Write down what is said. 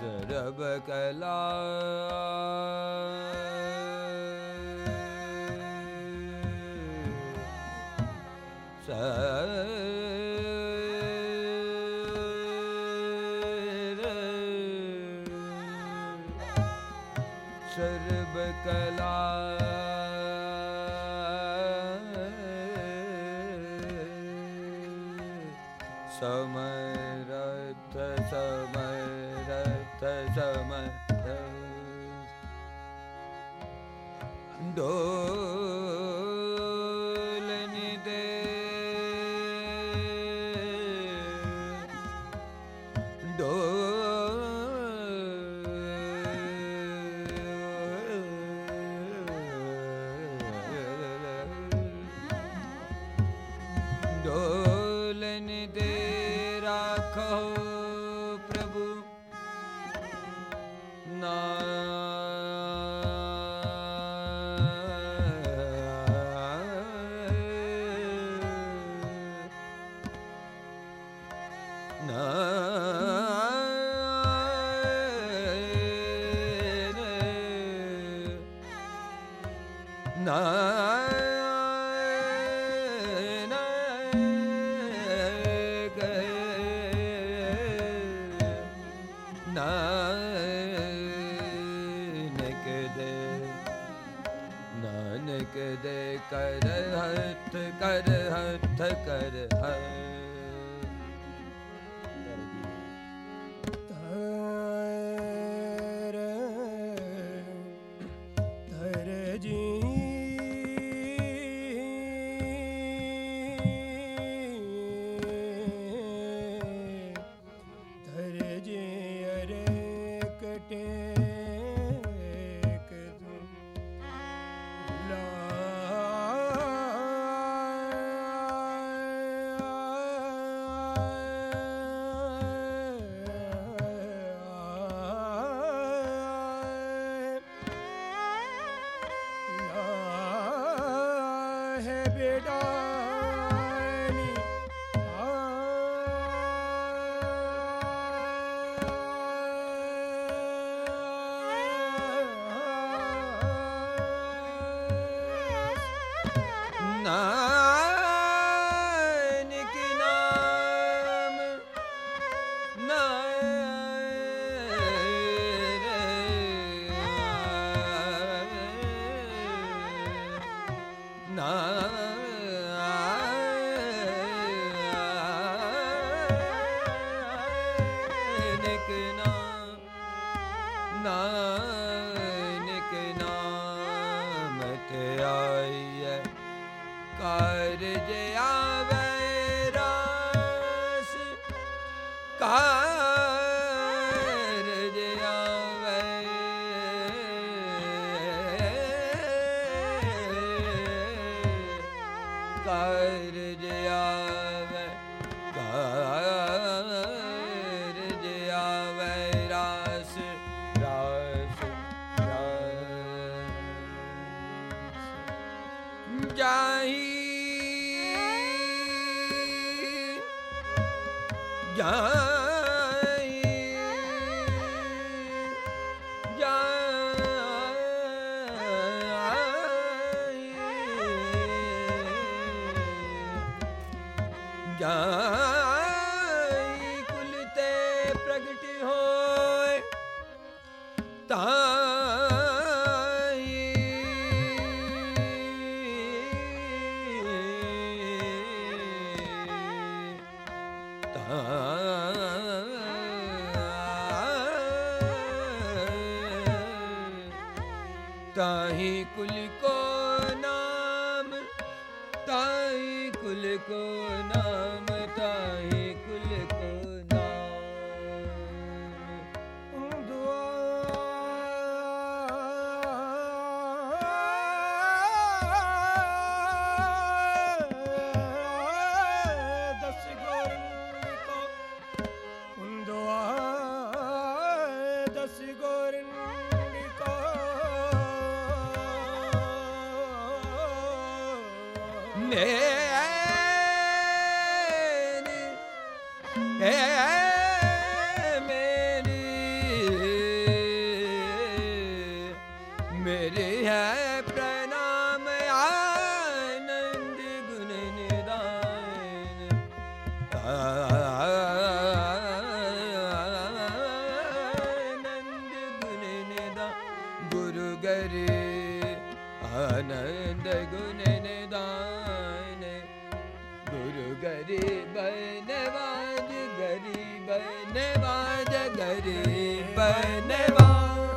ਸਰਬ ਕਲਾ ਸਰਬ ਕਲਾ ਸਮਰਥ ਸਮਰਥ ਡੋਲਨ ਦੇ ਡੋਲਨ ਦੇ ਰਾਖੋ ਨਾਨਕ ਦੇ ਨਾਨਕ ਦੇ ਕਰ ਹੱਥ ਕਰ ਹੱਥ ਕਰ ਹੱਥ ਜੀ ਅਰੇ ਕਟੇ ਬੇਟਾ। ਨਾਨਕ ਜਾਹੀ ਤਾਹੀ ਕੁਲ ਕੋ ਨਾਮ ਤਾਹੀ ਕੁਲ ਕੋ ਨਾਮ ਮੇਰੀ ਮੇਰੀ ਹੈ ਪ੍ਰਣਾਮ ਆਨੰਦ ਗੁਣ ਨਿਦਾਨ ਆਨੰਦ ਗੁਣ ਨਿਦਾਨ ਗੁਰੂ ਗਰੇ ਆਨੰਦ ਗੁਣ ਨਿਦਾਨ ਗਰੀਬ ਨਵਾਜ ਗਰੀਬ ਨਵਾਜ ਗਰੀਬ ਨਵਾਜ